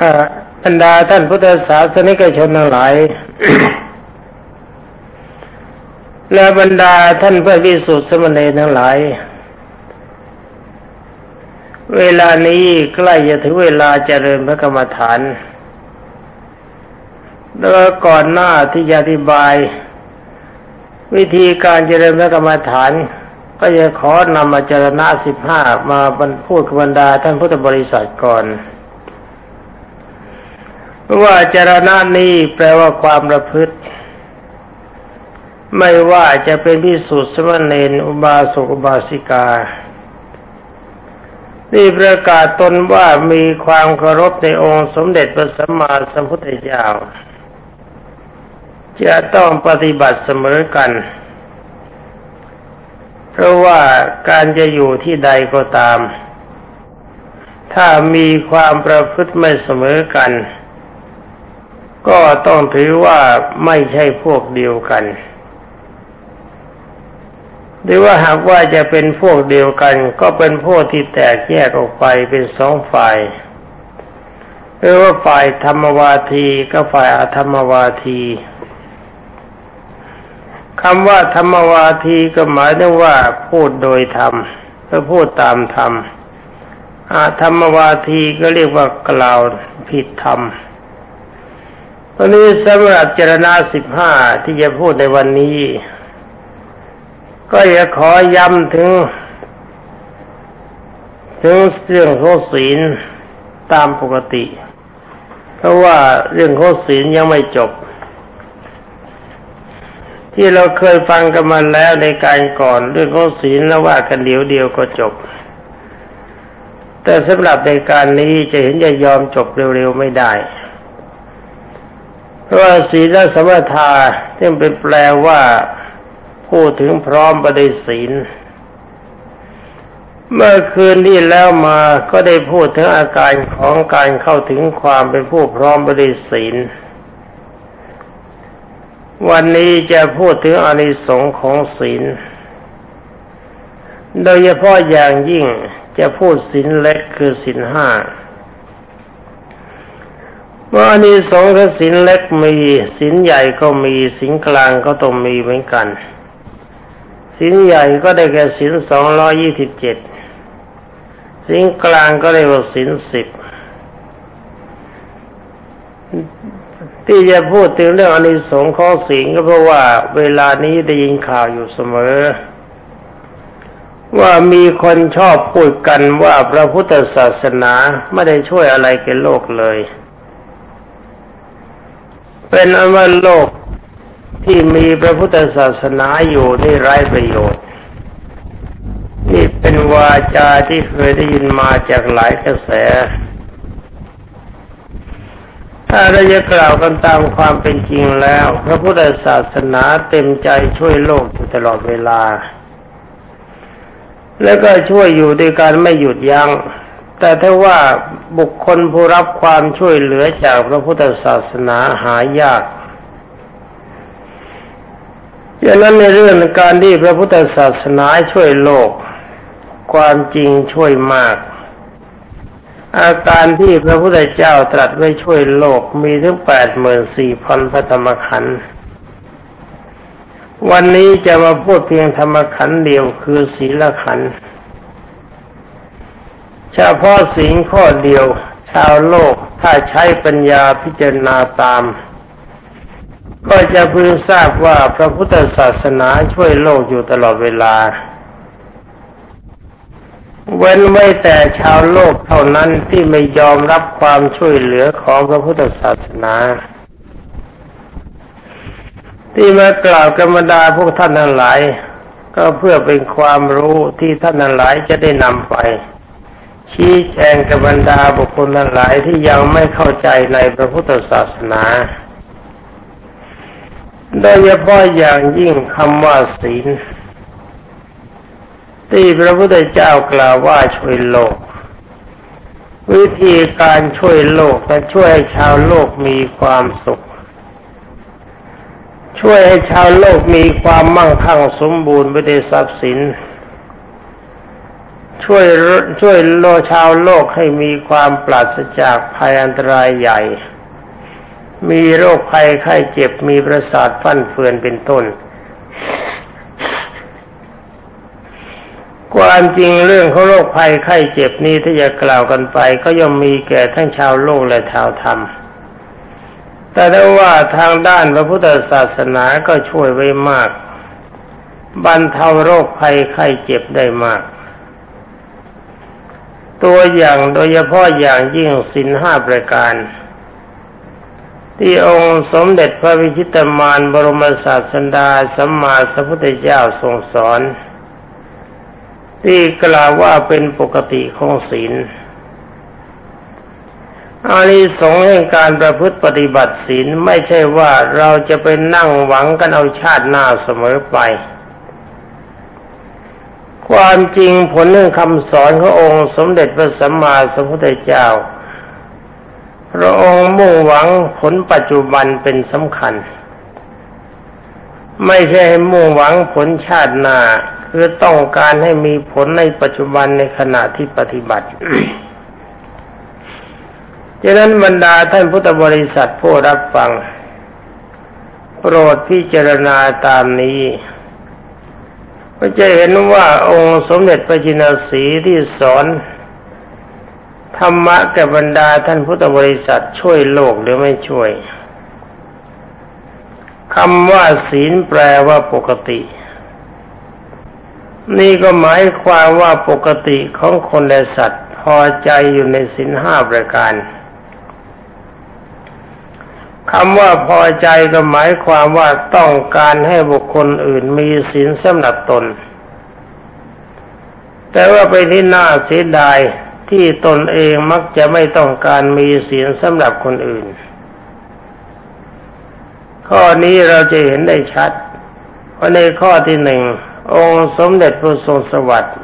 อ่าบรรดาท่านพุทธศาสนิกชนทั้งหลาย และบรรดาท่านพื่อพิสุทธิสมณีทั้งหลาย เวลานี้ใกล้จะถึงเวลาเจริญพระกรรมฐานแล้วก่อนหน้าที่จะอธิบาย วิธีการเจริญพระกรรมฐาน ก็จะขอนำมาเจรณาสิบห้ามาบรรพูดกับบรรดาท่านพุทธบริษัทก่อน ว่าจารณะนี้แปลว่าความประพฤติ ไม่ว่าจะเป็นพิสุทธิ์สมณเณรอุบาสกอุบาสิกาที่ประกาศตนว่ามีความเคารพในองค์สมเด็จพระสัมมาสัมพุทธเจ้า จะต้องปฏิบัติเสมอกัน เพราะว่าการจะอยู่ที่ใดก็ตาม ถ้ามีความประพฤติไม่เสมอกัน ก็ต้องถือว่าไม่ใช่พวกเดียวกัน หรือว่าหากว่าจะเป็นพวกเดียวกัน ก็เป็นพวกที่แตกแยกออกไปเป็นสองฝ่ายหรือว่าฝ่ายธรรมวาทีก็ฝ่ายอธรรมวาทีคำว่าธรรมวาทีก็หมายถึงว่าพูดโดยธรรมก็พูดตามธรรมอาธรรมวาทีก็เรียกว่ากล่าวผิดธรรม ตอนนี้สำหรับเจรณาสิบห้าที่จะพูดในวันนี้ ก็อยากขอย้ำถึง ถึงเรื่องโคศีลตามปกติ เพราะว่าเรื่องโคศีลยังไม่จบ ที่เราเคยฟังกันมาแล้วในการก่อน เรื่องโคศีลแล้วว่ากันเดียวเดียวก็จบ แต่สำหรับในการนี้จะเห็นจะยอมจบเร็วๆไม่ได้ เพราะว่าศีลสมถะที่เป็นแปลว่าพูดถึงพร้อมประดิศีล เมื่อคืนที่แล้วมาก็ได้พูดถึงอาการของการเข้าถึงความเป็นผู้พร้อมประดิศีล วันนี้จะพูดถึงอนิสงส์ของศีล โดยเฉพาะอย่างยิ่งจะพูดศีลเล็กคือศีลห้า ว่านี้สงฆ์สินเล็กมีสินใหญ่ก็มีสินกลางก็ต้องมีเหมือนกัน สินใหญ่ก็ได้แก่สินสองร้อยี่สิบเจ็ดสินกลางก็ได้ว่าสินสิบที่จะพูดถึงเรื่องอนิสงส์ของสิงก็เพราะว่าเวลานี้ได้ยินข่าวอยู่เสมอ ว่ามีคนชอบพูดกันว่าพระพุทธศาสนาไม่ได้ช่วยอะไรแก่โลกเลย เป็นอว่าโลกที่มีพระพุทธศาสนาอยู่นี่ไร้ประโยชน์ นี่เป็นวาจาที่เคยได้ยินมาจากหลายกระแส ถ้าเราจะกล่าวกันตามความเป็นจริงแล้ว พระพุทธศาสนาเต็มใจช่วยโลกอยู่ตลอดเวลา แล้วก็ช่วยอยู่ด้วยการไม่หยุดยัง้ง แต่ถ้าว่าบุคคลผู้รับความช่วยเหลือจากพระพุทธศาสนาหายากดังนั้นในเรื่องการที่พระพุทธศาสนาช่วยโลก ความจริงช่วยมาก อาการที่พระพุทธเจ้าตรัสไว้ช่วยโลกมีถึงแปดหมื่นสี่พันพระธรรมขันธ์วันนี้จะมาพูดเพียงธรรมขันธ์เดียวคือศีลขันธ์ เฉพาะสิ่งข้อเดียว ชาวโลกถ้าใช้ปัญญาพิจารณาตาม ก็จะพึงทราบว่าพระพุทธศาสนาช่วยโลกอยู่ตลอดเวลา เว้นไว้แต่ชาวโลกเท่านั้นที่ไม่ยอมรับความช่วยเหลือของพระพุทธศาสนาที่มากล่าวกรรมดาพวกท่านทั้งหลาย ก็เพื่อเป็นความรู้ที่ท่านทั้งหลายจะได้นำไป ชี้แจงกับบรรดาบุคคลหลายที่ยังไม่เข้าใจในพระพุทธศาสนาโดยเฉพาะอย่างยิ่งคำว่าศีล ที่พระพุทธเจ้ากล่าวว่าช่วยโลก วิธีการช่วยโลกและช่วยให้ชาวโลกมีความสุข ช่วยให้ชาวโลกมีความมั่งคั่งสมบูรณ์ไปด้วยทรัพย์สิน ช่วยช่วยโลชาวโลกให้มีความปราศจากภัยอันตรายใหญ่ มีโรคภัยไข้เจ็บมีประสาทฟั่นเฟือนเป็นต้น ความจริงเรื่องของโรคภัยไข้เจ็บนี้ถ้าจะกล่าวกันไป ก็ย่อมมีแก่ทั้งชาวโลกและชาวธรรม แต่ได้ว่าทางด้านพระพุทธศาสนาก็ช่วยไว้มาก บรรเทาโรคภัยไข้เจ็บได้มาก ตัวอย่างโดยเฉพาะอย่างยิ่งสินห้าประการ ที่องค์สมเด็จพระวิชิตมารบรมศาสดาสัมมาสัพพุทธเจ้าทรงสอน ที่กล่าวว่าเป็นปกติของศีลอานิสงส์แห่งการประพฤติปฏิบัติศีลไม่ใช่ว่าเราจะไปนั่งหวังกันเอาชาติหน้าเสมอไป ความจริงผลเรื่องคำสอนขององค์สมเด็จพระสัมมาสัมพุทธเจ้า พระองค์มุ่งหวังผลปัจจุบันเป็นสำคัญ ไม่ใช่ให้มุ่งหวังผลชาติหน้าคือต้องการให้มีผลในปัจจุบันในขณะที่ปฏิบัติดังนั้นบรรดาท่านพุทธบริษัทผู้รับฟัง โปรดพิจารณาตามนี้ ก็จะเห็นว่าองค์สมเด็จพระจินสีที่สอนธรรมะแก่บรรดาท่านพุทธบริษัทช่วยโลกหรือไม่ช่วยคำว่าศีลแปลว่าปกติ นี่ก็หมายความว่าปกติของคนและสัตว์ พอใจอยู่ในศีลห้าประการ คำว่าพอใจก็หมายความว่าต้องการให้บุคคลอื่นมีศีลสำหรับตน แต่ว่าไปที่น่าเสียดายที่ตนเองมักจะไม่ต้องการมีศีลสำหรับคนอื่น ข้อนี้เราจะเห็นได้ชัด เพราะในข้อที่หนึ่ง องค์สมเด็จพระทรงสวัสดิ์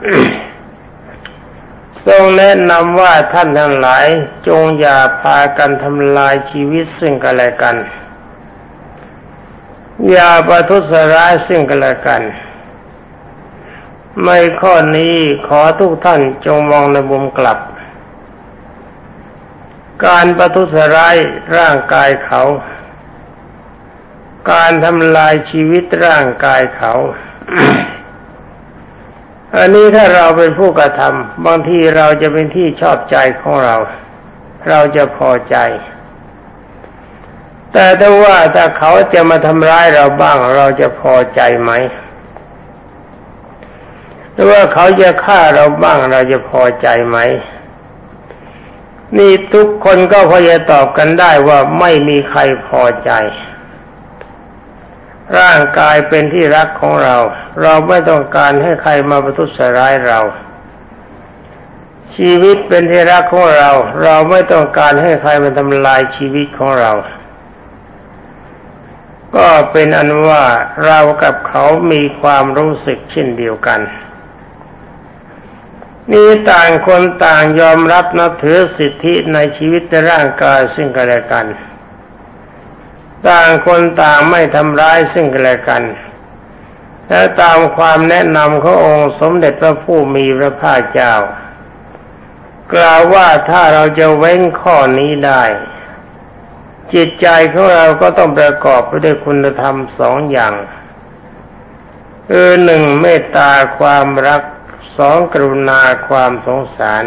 ทรงแนะนำว่าท่านทั้งหลายจงอย่าพากันทำลายชีวิตซึ่งกันและกัน อย่าประทุษร้ายซึ่งกันและกัน ในข้อนี้ขอทุกท่านจงมองในมุมกลับ การประทุษร้ายร่างกายเขา การทำลายชีวิตร่างกายเขา อันนี้ถ้าเราเป็นผู้กระทำบางทีเราจะเป็นที่ชอบใจของเรา เราจะพอใจ แต่ถ้าว่าถ้าเขาจะมาทำร้ายเราบ้างเราจะพอใจไหมหรือว่าเขาจะฆ่าเราบ้างเราจะพอใจไหม นี่ทุกคนก็พอจะตอบกันได้ว่าไม่มีใครพอใจ ร่างกายเป็นที่รักของเรา เราไม่ต้องการให้ใครมาประทุษร้ายเรา ชีวิตเป็นที่รักของเรา เราไม่ต้องการให้ใครมาทำลายชีวิตของเรา ก็เป็นอันว่าเรากับเขามีความรู้สึกเช่นเดียวกันนี่ต่างคนต่างยอมรับนับถือสิทธิในชีวิตในร่างกายซึ่งกันและกัน ต่างคนต่างไม่ทำร้ายซึ่งกันและกัน และตามความแนะนำขององค์สมเด็จพระผู้มีพระภาคเจ้า กล่าวว่าถ้าเราจะเว้นข้อนี้ได้ จิตใจของเราก็ต้องประกอบไปด้วยคุณธรรมสองอย่างคือหนึ่งเมตตาความรักสองกรุณาความสงสาร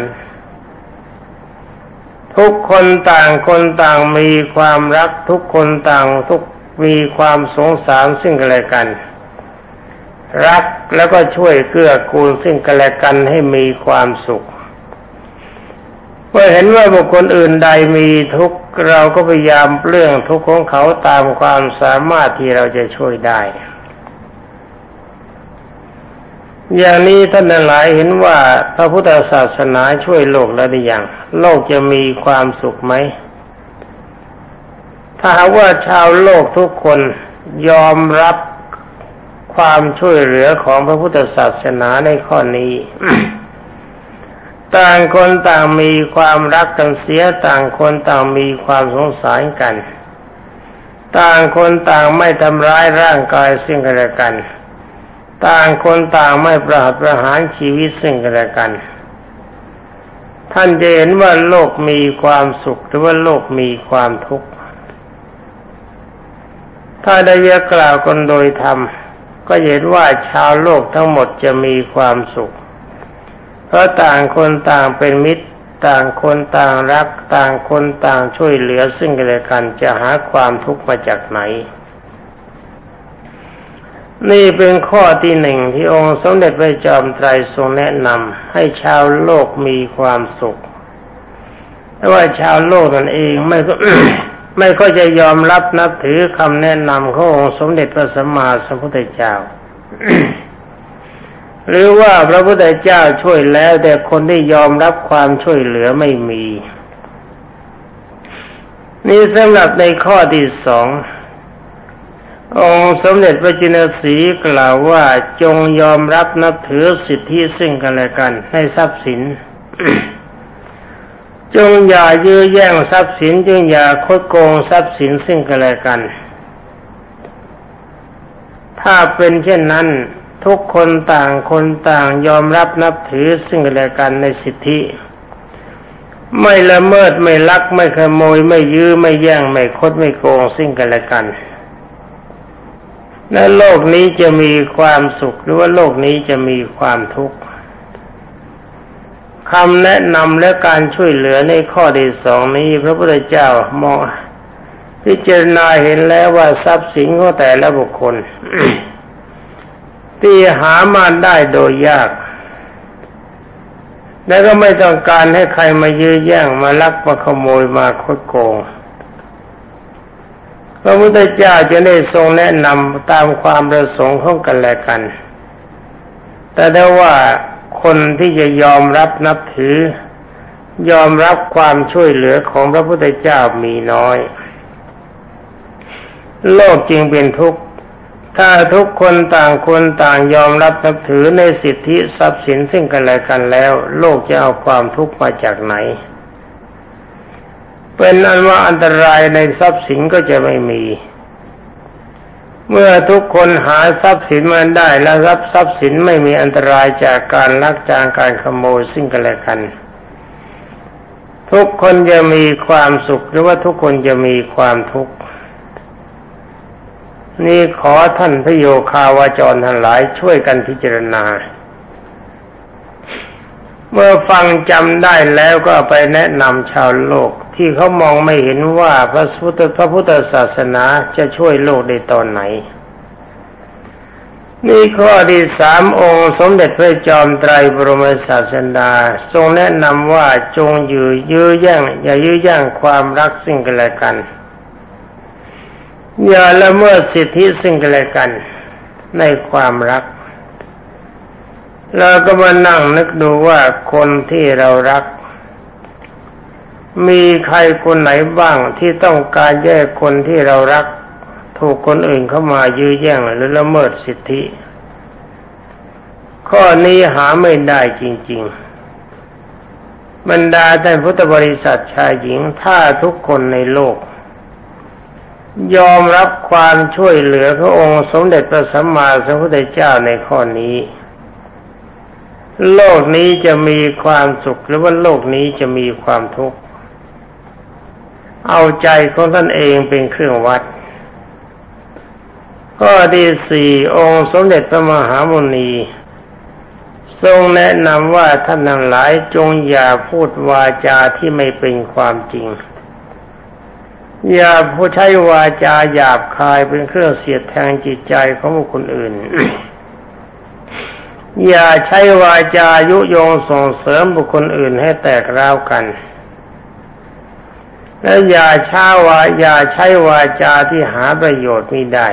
ทุกคนต่างคนต่างมีความรักทุกคนต่างทุกมีความสงสารซึ่งกันและกัน รักแล้วก็ช่วยเกื้อกูลซึ่งกันและกันให้มีความสุขเมื่อเห็นว่าบุคคลอื่นใดมีทุกข์เราก็พยายามเรื่องทุกข์ของเขาตามความสามารถที่เราจะช่วยได้ อย่างนี้ท่านหลายเห็นว่าพระพุทธศาสนาช่วยโลกแล้วหรือยังโลกจะมีความสุขไหม ถ้าหากว่าชาวโลกทุกคนยอมรับความช่วยเหลือของพระพุทธศาสนาในข้อนี้ ต่างคนต่างมีความรักกันเสียต่างคนต่างมีความสงสารกัน ต่างคนต่างไม่ทำร้ายร่างกายซึ่งกันและกัน ต่างคนต่างไม่ประหัตประหารชีวิตซึ่งกันและกัน ท่านจะเห็นว่าโลกมีความสุขหรือว่าโลกมีความทุกข์ ถ้าได้ยกล่าวกันโดยธรรมก็เห็นว่าชาวโลกทั้งหมดจะมีความสุข เพราะต่างคนต่างเป็นมิตร ต่างคนต่างรัก ต่างคนต่างช่วยเหลือซึ่งกันและกันจะหาความทุกข์มาจากไหน นี่เป็นข้อที่หนึ่งที่องค์สมเด็จพระจอมไตรทรงแนะนำให้ชาวโลกมีความสุขแต่ว่าชาวโลกนั่นเองไม่ก็ไม่ก็จะยอมรับนับถือคำแนะนำขององค์สมเด็จพระสัมมาสัมพุทธเจ้า หรือว่าพระพุทธเจ้าช่วยแล้ว แต่คนที่ยอมรับความช่วยเหลือไม่มี นี่สำหรับในข้อที่สอง องค์สมเด็จพระจินสีกล่าวว่าจงยอมรับนับถือสิทธิซึ่งกันและกันให้ทรัพย์สิน จงอย่ายื้อแย่งทรัพย์สิน จงอย่าคดโกงทรัพย์สินซึ่งกันและกัน ถ้าเป็นเช่นนั้นทุกคนต่างคนต่างยอมรับนับถือซึ่งกันและกันในสิทธิ ไม่ละเมิดไม่ลักไม่ขโมยไม่ยื้อไม่แย่งไม่คดไม่โกงซึ่งกันและกัน และโลกนี้จะมีความสุขหรือว่าโลกนี้จะมีความทุกข์คำแนะนำและการช่วยเหลือในข้อที่สองนี้ พระพุทธเจ้ามองพิจารณาเห็นแล้วว่าทรัพย์สินของแต่ละบุคคลที่หามาได้โดยยาก และก็ไม่ต้องการให้ใครมายื้อแย่งมาลักมาขโมยมาคดโกง พระพุทธเจ้าจะได้ทรงแนะนำตามความประสงค์ของกันและกัน แต่ได้ว่าคนที่จะยอมรับนับถือ ยอมรับความช่วยเหลือของพระพุทธเจ้ามีน้อย โลกจริงเป็นทุกข์ ถ้าทุกคนต่างคนต่างยอมรับนับถือในสิทธิทรัพย์สินซึ่งกันและกันแล้ว โลกจะเอาความทุกข์มาจากไหน เป็นอันว่าอันตรายในทรัพย์สินก็จะไม่มี เมื่อทุกคนหาทรัพย์สินมาได้แล้วรับทรัพย์สินไม่มีอันตรายจากการลักจากการขโมยซึ่งกันและกัน ทุกคนจะมีความสุขหรือว่าทุกคนจะมีความทุกข์นี่ขอท่านพระโยคาวาจรทั้งหลายช่วยกันพิจารณา เมื่อฟังจำได้แล้วก็ไปแนะนำชาวโลก ที่เขามองไม่เห็นว่าพระพุทธพระพุทธศาสนาจะช่วยโลกได้ตอนไหน นี่ข้อที่สามองค์สมเด็จพระจอมไตรบรมศาสดาทรงแนะนำว่าจงอยู่ยื้อแย่งอย่ายื้อแย่งความรักซึ่งกันและกัน อย่าละเมิดสิทธิซึ่งกันและกันในความรักเราก็มานั่งนึกดูว่าคนที่เรารัก มีใครคนไหนบ้างที่ต้องการแยกคนที่เรารัก ถูกคนอื่นเข้ามายื้อแย่งหรือละเมิดสิทธิ ข้อนี้หาไม่ได้จริง ๆ บรรดาท่านพุทธบริษัทชายหญิงถ้าทุกคนในโลก ยอมรับความช่วยเหลือพระองค์สมเด็จพระสัมมาสัมพุทธเจ้าในข้อนี้โลกนี้จะมีความสุขหรือว่าโลกนี้จะมีความทุกข์ เอาใจของท่านเองเป็นเครื่องวัด ก็ดีสี่องค์สมเด็จพระมหามุนี ทรงแนะนำว่าท่านทั้งหลายจงอย่าพูดวาจาที่ไม่เป็นความจริง อย่าพูดใช้วาจาหยาบคายเป็นเครื่องเสียดแทงจิตใจของบุคคลอื่นอย่าใช้วาจายุยงส่งเสริมบุคคลอื่นให้แตกร้าวกัน และอย่าช้าวาอย่าใช้วาจาที่หาประโยชน์ไม่ได้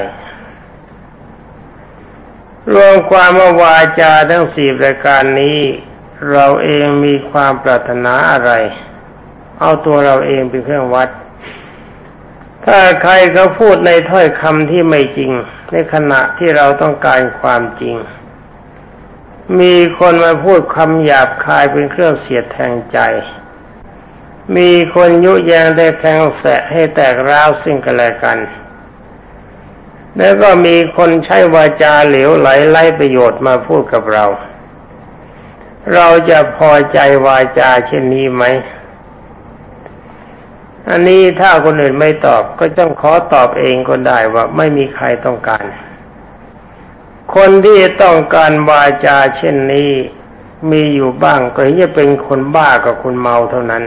รวมความว่าวาจาทั้งสี่ประการนี้ เราเองมีความปรารถนาอะไร เอาตัวเราเองเป็นเครื่องวัด ถ้าใครเขาพูดในถ้อยคำที่ไม่จริง ในขณะที่เราต้องการความจริง มีคนมาพูดคำหยาบคายเป็นเครื่องเสียดแทงใจ มีคนยุแยงได้แทงแสะให้แตกร้าวซึ่งกันและกัน แล้วก็มีคนใช้วาจาเหลวไหลไล่ประโยชน์มาพูดกับเรา เราจะพอใจวาจาเช่นนี้ไหม อันนี้ถ้าคนอื่นไม่ตอบก็ต้องขอตอบเองก็ได้ว่าไม่มีใครต้องการ คนที่ต้องการวาจาเช่นนี้ มีอยู่บ้างก็จะเป็นคนบ้ากับคนเมาเท่านั้น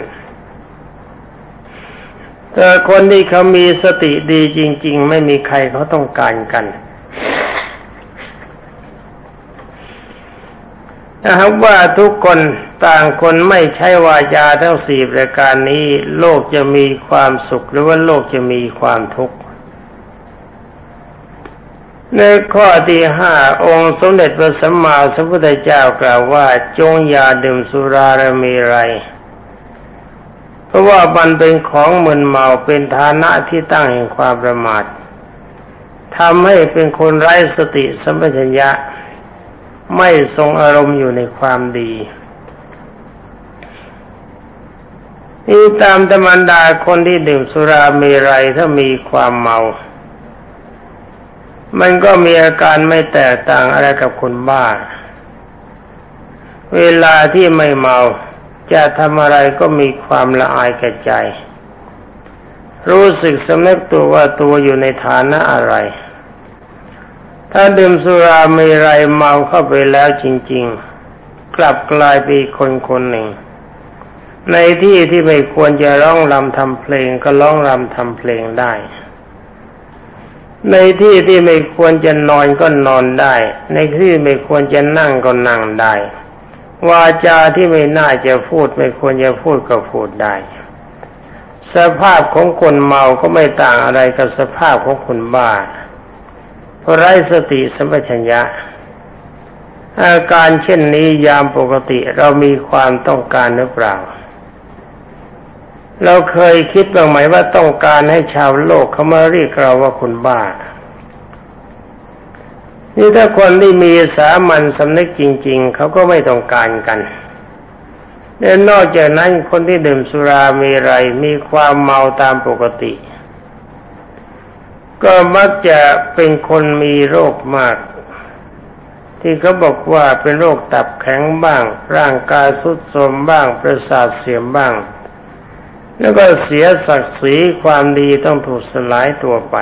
แต่คนที่เขามีสติดีจริง ๆ ไม่มีใครเขาต้องการกันนะครับว่าทุกคนต่างคนไม่ใช้วาจาทั้งสี่ประการนี้ โลกจะมีความสุขหรือว่าโลกจะมีความทุกข์ในข้อที่ห้าองค์สมเด็จพระสัมมาสัมพุทธเจ้ากล่าวว่าจงอย่าดื่มสุราและมีไร ราะว่ามันเป็นของมึนเมาเป็นฐานะที่ตั้งแห่งความประมาททำให้เป็นคนไร้สติสัมปชัญญะ ไม่ทรงอารมณ์อยู่ในความดีนี่ตามธรรมดาคนที่ดื่มสุรามีไรถ้ามีความเมา มันก็มีอาการไม่แตกต่างอะไรกับคนบ้า เวลาที่ไม่เมา จะทำอะไรก็มีความละอายแก่ใจ รู้สึกสำนึกตัวว่าตัวอยู่ในฐานะอะไร ถ้าดื่มสุราไมีไรเมาเข้าไปแล้วจริง ๆ กลับกลายเป็นคนคนหนึ่ง ในที่ที่ไม่ควรจะร้องรำทำเพลงก็ร้องรำทำเพลงได้ ในที่ที่ไม่ควรจะนอนก็นอนได้ ในที่ไม่ควรจะนั่งก็นั่งได้ วาจาที่ไม่น่าจะพูดไม่ควรจะพูดก็พูดได้ สภาพของคนเมาก็ไม่ต่างอะไรกับสภาพของคนบ้าไร้สติสัมปชัญญะอาการเช่นนี้ยามปกติเรามีความต้องการหรือเปล่า เราเคยคิดบ้างไหมว่าต้องการให้ชาวโลกเขามาเรียกเราว่าคนบ้า นี่ถ้าคนที่มีสามัญสำนึกจริง ๆ เขาก็ไม่ต้องการกันและนอกจากนั้นคนที่ดื่มสุรามีไรมีความเมาตามปกติ ก็มักจะเป็นคนมีโรคมาก ที่เขาบอกว่าเป็นโรคตับแข็งบ้าง ร่างกายสุดโทรมบ้าง ประสาทเสียมบ้าง แล้วก็เสียศักดิ์ศรีความดีต้องถูกสลายตัวไป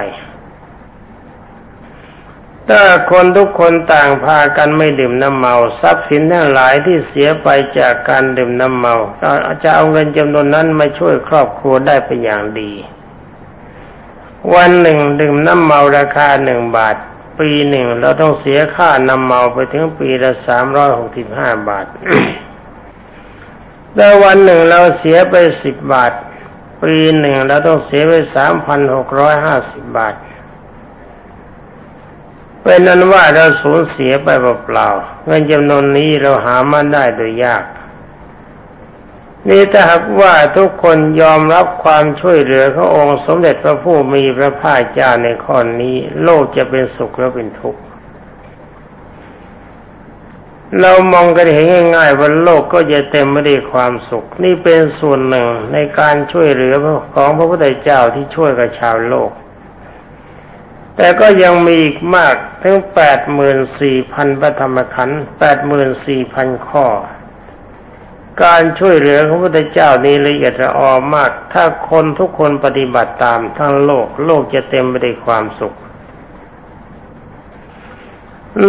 ถ้าคนทุกคนต่างพากันไม่ดื่มน้ำเมาทรัพย์สินทั้งหลายที่เสียไปจากการดื่มน้ำเมาจะเอาเงินจำนวนนั้นมาช่วยครอบครัวได้เป็นอย่างดี วันหนึ่งดื่มน้ำเมาราคาหนึ่งบาท ปีหนึ่งเราต้องเสียค่าน้ำเมาไปถึงปีละสามร้อยหกสิบห้าบาทแต่วันหนึ่งเราเสียไปสิบบาท ปีหนึ่งเราต้องเสียไปสามพันหกร้อยห้าสิบบาท เป็นนั้นว่าเราสูญเสียไปเปล่าๆเงินจำนวนนี้เราหามาได้โดยยาก นี่ถ้าหากว่าทุกคนยอมรับความช่วยเหลือขององค์สมเด็จพระผู้มีพระภาคเจ้าในข้อนี้ โลกจะเป็นสุขหรือเป็นทุกข์เรามองกันเห็นง่ายๆว่าโลกก็จะเต็มไปด้วยความสุข นี่เป็นส่วนหนึ่งในการช่วยเหลือของพระพุทธเจ้าที่ช่วยกับชาวโลก แต่ก็ยังมีอีกมากถึงแปดหมื่นสี่พันพระธรรมขันธ์แปดหมื่นสี่พันข้อ การช่วยเหลือของพระพุทธเจ้านี้ละเอียดละออมาก ถ้าคนทุกคนปฏิบัติตามทั้งโลก โลกจะเต็มไปด้วยความสุข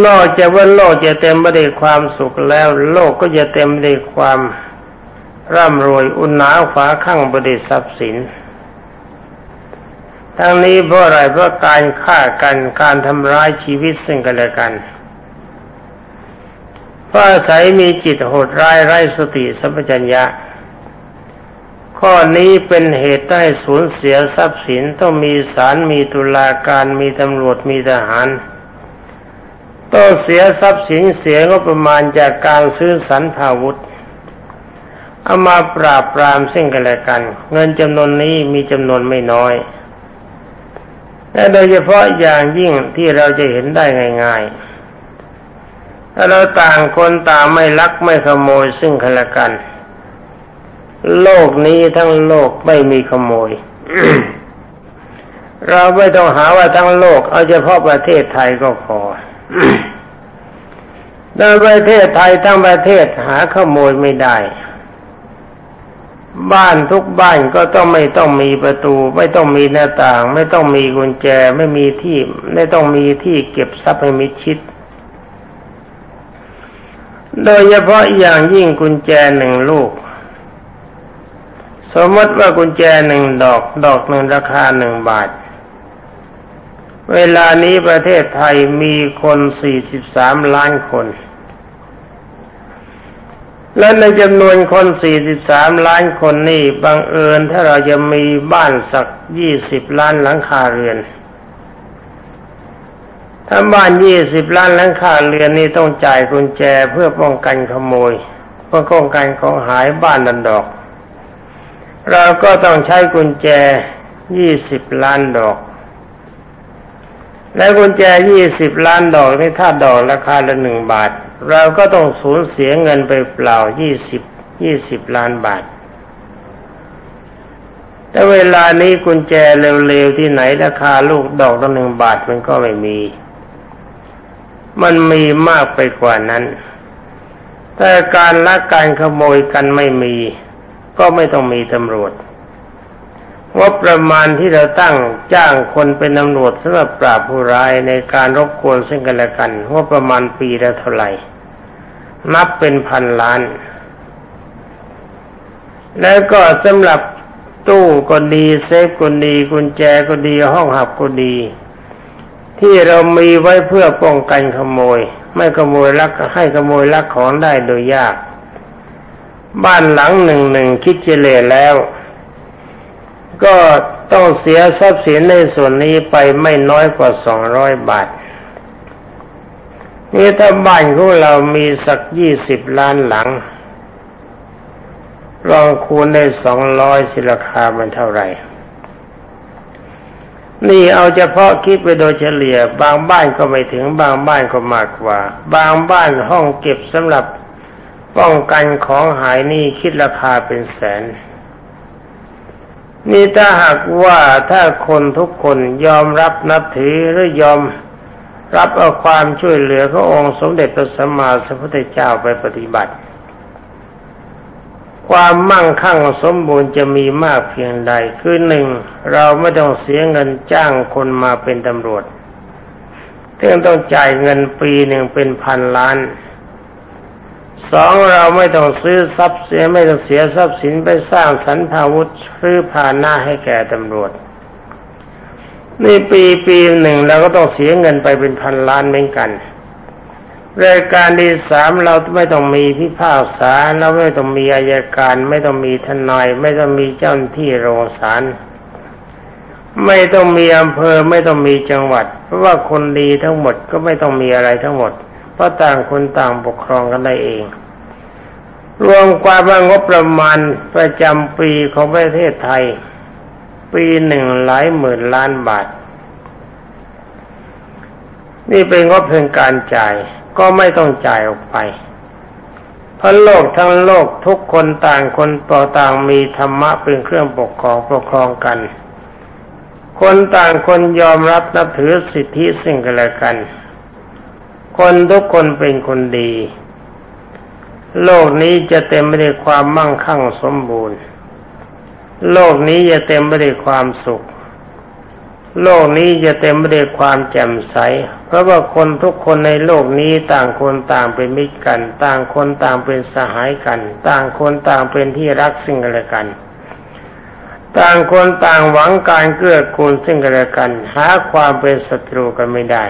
นอกจากว่าโลกจะเต็มไปด้วยความสุขแล้ว โลกก็จะเต็มไปด้วยความร่ำรวย อุณหนาฝาข้างบริทรัพย์สิน ทั้งนี้เพราะอะไรเพราะการฆ่ากันการทำร้ายชีวิตซึ่งกันและกันเพราะอาศัยมีจิตโหดร้ายไร้สติสัมปชัญญะ ข้อนี้เป็นเหตุให้สูญเสียทรัพย์สินต้องมีศาลมีตุลาการมีตำรวจมีทหารต้องเสียทรัพย์สินเสียงบประมาณจากการซื้อสันพาวุธเอามาปราบปรามซึ่งกันและกัน เงินจำนวนนี้มีจำนวนไม่น้อย และโดยเฉพาะอย่างยิ่งที่เราจะเห็นได้ง่าย ๆ ถ้าเราต่างคนต่างไม่ลักไม่ขโมยซึ่งกันและกัน โลกนี้ทั้งโลกไม่มีขโมย เราไม่ต้องหาว่าทั้งโลก เอาเฉพาะประเทศไทยก็พอในประเทศไทยทั้งประเทศหาขโมยไม่ได้ บ้านทุกบ้านก็ต้องไม่ต้องมีประตู ไม่ต้องมีหน้าต่าง ไม่ต้องมีกุญแจไม่มีที่ ไม่ต้องมีที่เก็บทรัพย์ให้มิชิด โดยเฉพาะอย่างยิ่งกุญแจหนึ่งลูก สมมติว่ากุญแจหนึ่งดอก ดอกหนึ่งราคาหนึ่งบาท เวลานี้ประเทศไทยมีคนสี่สิบสามล้านคน และในจำนวนคน 43 ล้านคนนี่บังเอิญถ้าเราจะมีบ้านสัก 20 ล้านหลังคาเรือน ถ้าบ้าน 20 ล้านหลังคาเรือนนี่ต้องจ่ายกุญแจเพื่อป้องกันขโมย เพื่อป้องกันของหายบ้านดันดอก เราก็ต้องใช้กุญแจ 20 ล้านดอก และกุญแจ 20 ล้านดอกนี่ถ้าดอกราคาละหนึ่งบาท เราก็ต้องสูญเสียเงินไปเปล่ายี่สิบยี่สิบล้านบาท แต่เวลานี้กุญแจเร็วๆที่ไหนราคาลูกดอกละหนึ่งบาทมันก็ไม่มี มันมีมากไปกว่านั้น แต่การลักการขโมยกันไม่มี ก็ไม่ต้องมีตำรวจงบประมาณที่เราตั้งจ้างคนเป็นตำรวจสำหรับปราบผู้ร้ายในการรบกวนซึ่งกันและกันงบประมาณปีละเท่าไหร่ นับเป็นพันล้าน แล้วก็สำหรับตู้ก็ดีเซฟก็ดีกุญแจก็ดีห้องหับก็ดี ที่เรามีไว้เพื่อป้องกันขโมย ไม่ขโมยลักให้ขโมยลักของได้โดยยาก บ้านหลังหนึ่งหนึ่งคิดเจเลแล้ว ก็ต้องเสียทรัพย์สินในส่วนนี้ไปไม่น้อยกว่าสองร้อยบาท นี่ถ้าบ้านของเรามีสักยี่สิบล้านหลังลองคูณได้สองร้อยสิราคามันเท่าไหร่ นี่เอาเฉพาะคิดไปโดยเฉลี่ย บางบ้านก็ไม่ถึงบางบ้านก็มากกว่า บางบ้านห้องเก็บสำหรับป้องกันของหายนี่คิดราคาเป็นแสน นี่ถ้าหากว่าถ้าคนทุกคนยอมรับนับถือหรือยอม รับเอาความช่วยเหลือขององค์สมเด็จพระสัมมาสัมพุทธเจ้าไปปฏิบัติ ความมั่งคั่งสมบูรณ์จะมีมากเพียงใด คือหนึ่งเราไม่ต้องเสียเงินจ้างคนมาเป็นตำรวจเพื่อต้องจ่ายเงินปีหนึ่งเป็นพันล้านสองเราไม่ต้องซื้อทรัพย์เสียไม่ต้องเสียทรัพย์สินไปสร้างสรรพาวุธหรือผ่านหน้าให้แก่ตำรวจ นี่ปีปีหนึ่งเราก็ต้องเสียเงินไปเป็นพันล้านเหมือนกันรายการที่สามเราไม่ต้องมีพิพากษาเราไม่ต้องมีอายการ ไม่ต้องมีทนาย ไม่ต้องมีเจ้าหน้าที่โรงศาลไม่ต้องมีอำเภอไม่ต้องมีจังหวัด เพราะว่าคนดีทั้งหมดก็ไม่ต้องมีอะไรทั้งหมด เพราะต่างคนต่างปกครองกันได้เอง รวมความว่างบประมาณประจำปีของประเทศไทย ปีหนึ่งหลายหมื่นล้านบาท นี่เป็นงบเพียงการจ่ายก็ไม่ต้องจ่ายออกไป เพราะโลกทั้งโลกทุกคนต่างคนต่อต่างมีธรรมะเป็นเครื่องปกครองปกครองกัน คนต่างคนยอมรับนับถือสิทธิสิ่งกันและกัน คนทุกคนเป็นคนดี โลกนี้จะเต็มไปด้วยความมั่งคั่งสมบูรณ์ โลกนี้จะเต็มไปด้วยความสุข โลกนี้จะเต็มไปด้วยความแจ่มใส เพราะว่าคนทุกคนในโลกนี้ต่างคนต่างเป็นมิตรกัน ต่างคนต่างเป็นสหายกัน ต่างคนต่างเป็นที่รักซึ่งกันและกัน ต่างคนต่างหวังการเกื้อกูลซึ่งกันและกัน หาความเป็นศัตรูกันไม่ได้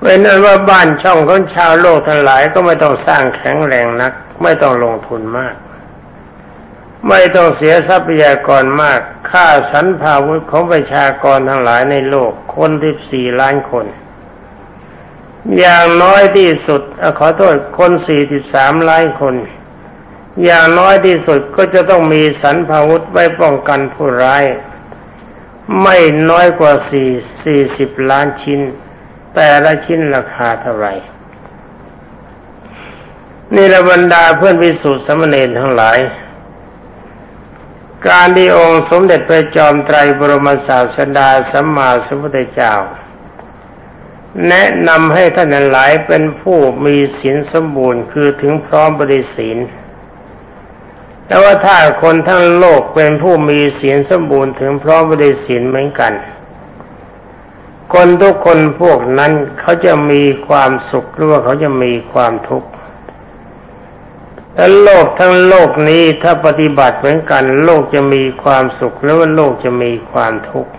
เป็นนั้นว่าบ้านช่องของชาวโลกทั้งหลายก็ไม่ต้องสร้างแข็งแรงนัก ไม่ต้องลงทุนมาก ไม่ต้องเสียทรัพยากรมาก ค่าสรรพาวุธของประชากรทั้งหลายในโลก คนที่สี่ล้านคน อย่างน้อยที่สุดอขอโทษคนสี่สิบสามล้านคน อย่างน้อยที่สุดก็จะต้องมีสรรพาวุธไว้ป้องกันผู้ร้าย ไม่น้อยกว่าสี่สี่สิบล้านชิ้น แต่ละชิ้นราคาเท่าไหร่นี่ละบรรดาเพื่อนวิสุทธิสมณีทั้งหลาย การที่องค์สมเด็จพระจอมไตรบรมศาสดาสัมมาสัมพุทธเจ้า แนะนำให้ท่านหลายเป็นผู้มีศีลสมบูรณ์คือถึงพร้อมบริศีลแต่ว่าถ้าคนทั้งโลกเป็นผู้มีศีลสมบูรณ์ถึงพร้อมบริศีลเหมือนกัน คนทุกคนพวกนั้นเขาจะมีความสุขหรือว่าเขาจะมีความทุกข์ และโลกทั้งโลกนี้ถ้าปฏิบัติเหมือนกัน โลกจะมีความสุขหรือว่าโลกจะมีความทุกข์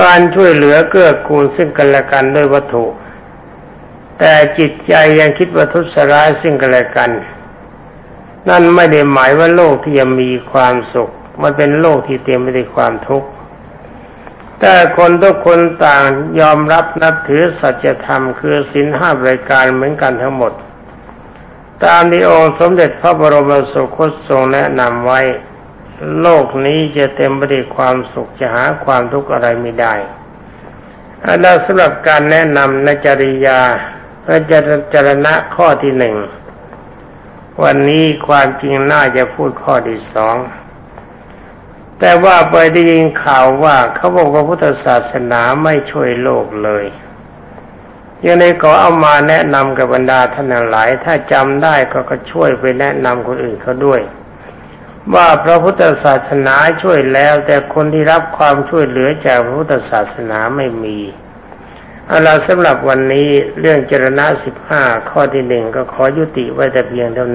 การช่วยเหลือเกื้อกูลซึ่งกันและกันด้วยวัตถุ แต่จิตใจยังคิดว่าทุสร้ายซึ่งกันและกัน นั่นไม่ได้หมายว่าโลกที่จะมีความสุข มันเป็นโลกที่เต็มไปด้วยความทุกข์แต่คนทุกคนต่างยอมรับนับถือสัจธรรมคือศีลห้ารายการเหมือนกันทั้งหมด ตามที่องค์สมเด็จพระบรมสุคตทรงแนะนำไว้ โลกนี้จะเต็มไปด้วยความสุขจะหาความทุกข์อะไรไม่ได้อันนั้นสำหรับการแนะนำนจริยาพระจรณะข้อที่หนึ่ง วันนี้ความจริงน่าจะพูดข้อที่สอง แต่ว่าไปได้ยินข่าวว่าเขาบอกว่าพุทธศาสนาไม่ช่วยโลกเลย ยังในขอเอามาแนะนำกับบรรดาท่านหลาย ถ้าจำได้ก็ก็ช่วยไปแนะนำคนอื่นเขาด้วย ว่าพระพุทธศาสนาช่วยแล้ว แต่คนที่รับความช่วยเหลือจากพระพุทธศาสนาไม่มีเอาละสำหรับวันนี้เรื่องเจรณะสิบห้าข้อที่หนึ่งก็ขอยุติไว้แต่เพียงเท่า